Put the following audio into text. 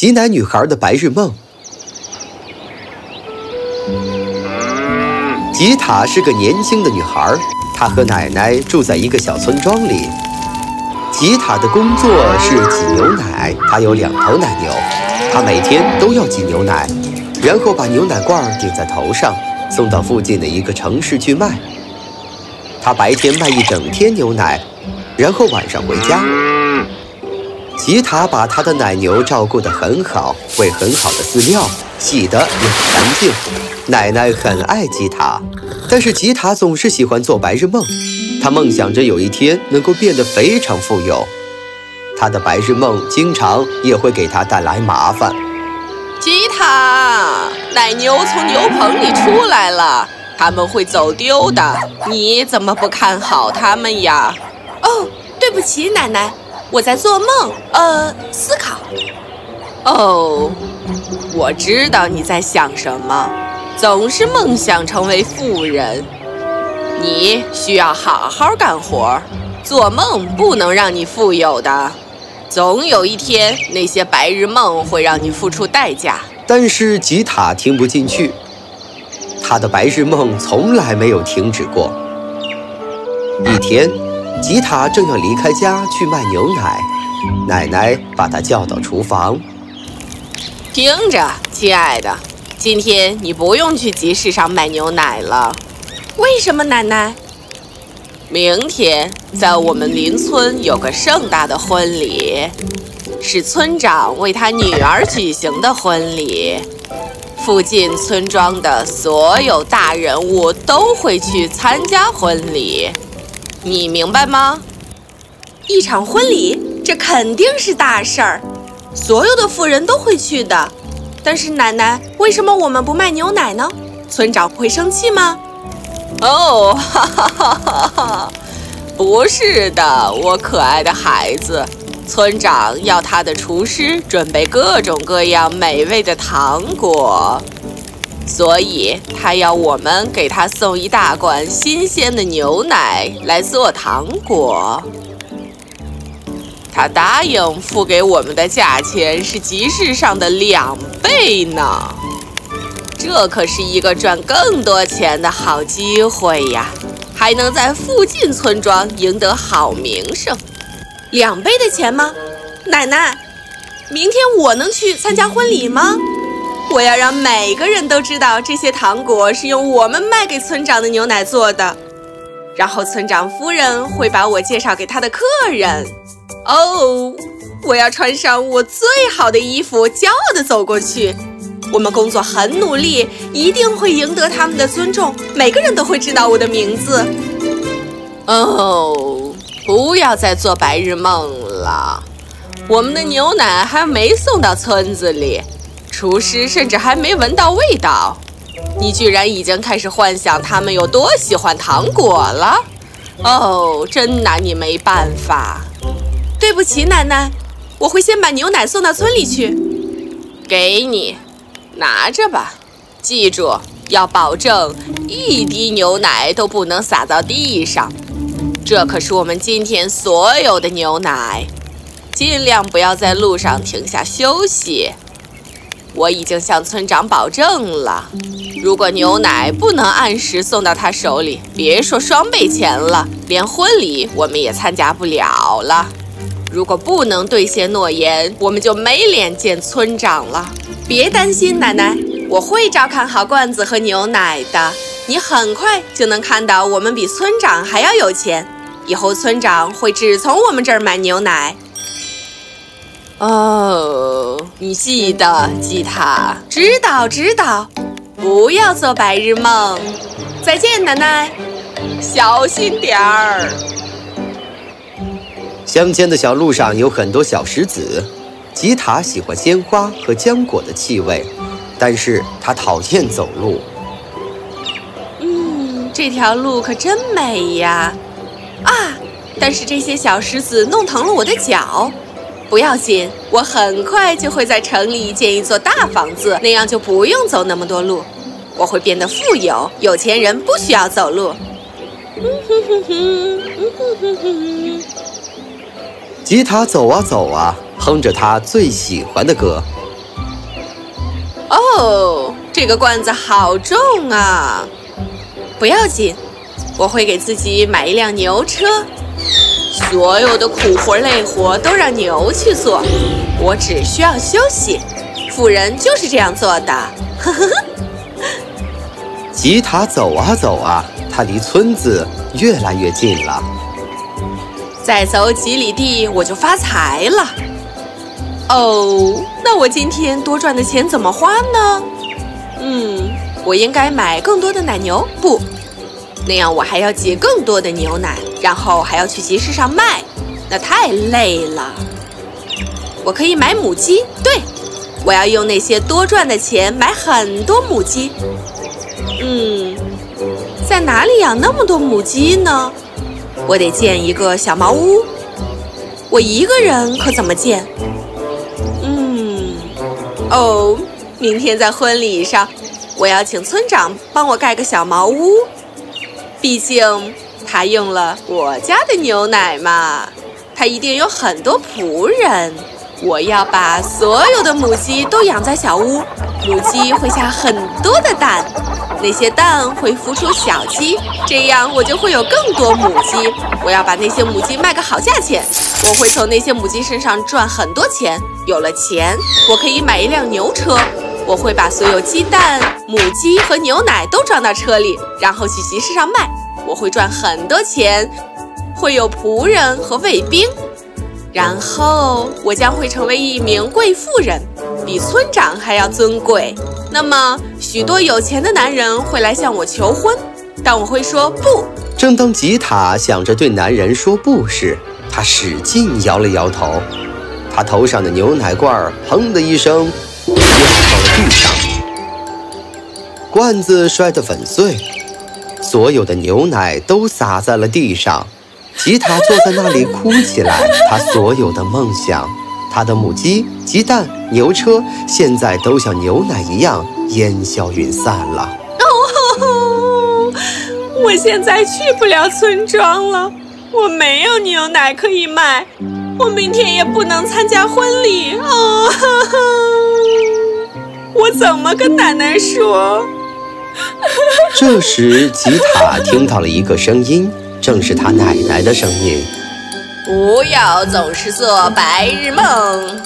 挤奶女孩的白日梦。吉塔是个年轻的女孩，她和奶奶住在一个小村庄里。吉塔的工作是挤牛奶，她有两头奶牛，她每天都要挤牛奶，然后把牛奶罐顶在头上，送到附近的一个城市去卖。她白天卖一整天牛奶，然后晚上回家。吉塔把他的奶牛照顾得很好，喂很好的饲料，洗得也很干净。奶奶很爱吉塔，但是吉塔总是喜欢做白日梦。他梦想着有一天能够变得非常富有。他的白日梦经常也会给他带来麻烦。吉塔，奶牛从牛棚里出来了，他们会走丢的。你怎么不看好他们呀？哦，对不起，奶奶。我在做梦，呃，思考。哦，我知道你在想什么，总是梦想成为富人。你需要好好干活，做梦不能让你富有的。总有一天，那些白日梦会让你付出代价。但是吉塔听不进去，他的白日梦从来没有停止过。一天。吉塔正要离开家去卖牛奶，奶奶把他叫到厨房。听着，亲爱的，今天你不用去集市上买牛奶了。为什么，奶奶？明天在我们邻村有个盛大的婚礼，是村长为他女儿举行的婚礼。附近村庄的所有大人物都会去参加婚礼。你明白吗？一场婚礼，这肯定是大事儿，所有的富人都会去的。但是奶奶，为什么我们不卖牛奶呢？村长会生气吗？哦，哈哈哈哈哈！不是的，我可爱的孩子，村长要他的厨师准备各种各样美味的糖果。所以他要我们给他送一大罐新鲜的牛奶来做糖果。他答应付给我们的价钱是集市上的两倍呢。这可是一个赚更多钱的好机会呀，还能在附近村庄赢得好名声。两倍的钱吗？奶奶，明天我能去参加婚礼吗？我要让每个人都知道，这些糖果是用我们卖给村长的牛奶做的。然后村长夫人会把我介绍给他的客人。哦，我要穿上我最好的衣服，骄傲地走过去。我们工作很努力，一定会赢得他们的尊重。每个人都会知道我的名字。哦，不要再做白日梦了。我们的牛奶还没送到村子里。厨师甚至还没闻到味道，你居然已经开始幻想他们有多喜欢糖果了？哦，真拿你没办法。对不起，奶奶，我会先把牛奶送到村里去。给你，拿着吧。记住，要保证一滴牛奶都不能洒到地上。这可是我们今天所有的牛奶。尽量不要在路上停下休息。我已经向村长保证了，如果牛奶不能按时送到他手里，别说双倍钱了，连婚礼我们也参加不了了。如果不能兑现诺言，我们就没脸见村长了。别担心，奶奶，我会照看好罐子和牛奶的。你很快就能看到我们比村长还要有钱，以后村长会只从我们这儿买牛奶。哦，你记得吉他？指导指导，不要做白日梦。再见，奶奶，小心点儿。乡间的小路上有很多小石子。吉塔喜欢鲜花和浆果的气味，但是他讨厌走路。嗯，这条路可真美呀！啊，但是这些小石子弄疼了我的脚。不要紧，我很快就会在城里建一座大房子，那样就不用走那么多路。我会变得富有，有钱人不需要走路。吉他走啊走啊，哼着他最喜欢的歌，哦，这个罐子好重啊！不要紧，我会给自己买一辆牛车。所有的苦活累活都让牛去做，我只需要休息。富人就是这样做的。呵呵呵。吉塔走啊走啊，他离村子越来越近了。再走几里地，我就发财了。哦，那我今天多赚的钱怎么花呢？嗯，我应该买更多的奶牛。不，那样我还要挤更多的牛奶，然后还要去集市上卖，那太累了。我可以买母鸡。对，我要用那些多赚的钱买很多母鸡。嗯，在哪里养那么多母鸡呢？我得建一个小茅屋。我一个人可怎么建？嗯，哦，明天在婚礼上，我要请村长帮我盖个小茅屋。毕竟他用了我家的牛奶嘛，他一定有很多仆人。我要把所有的母鸡都养在小屋，母鸡会下很多的蛋。那些蛋会孵出小鸡，这样我就会有更多母鸡。我要把那些母鸡卖个好价钱，我会从那些母鸡身上赚很多钱。有了钱，我可以买一辆牛车。我会把所有鸡蛋、母鸡和牛奶都装到车里，然后去集市上卖。我会赚很多钱，会有仆人和卫兵。然后我将会成为一名贵妇人，比村长还要尊贵。那么，许多有钱的男人会来向我求婚，但我会说不。正当吉塔想着对男人说不时，他使劲摇了摇头，他头上的牛奶罐“砰”的一声，罐子摔得粉碎，所有的牛奶都洒在了地上。吉塔坐在那里哭起来，他所有的梦想。他的母鸡、鸡蛋、牛车，现在都像牛奶一样烟消云散了。哦，我现在去不了村庄了，我没有牛奶可以卖，我明天也不能参加婚礼。哦，我怎么跟奶奶说？这时，吉塔听到了一个声音，正是他奶奶的声音。不要总是做白日梦。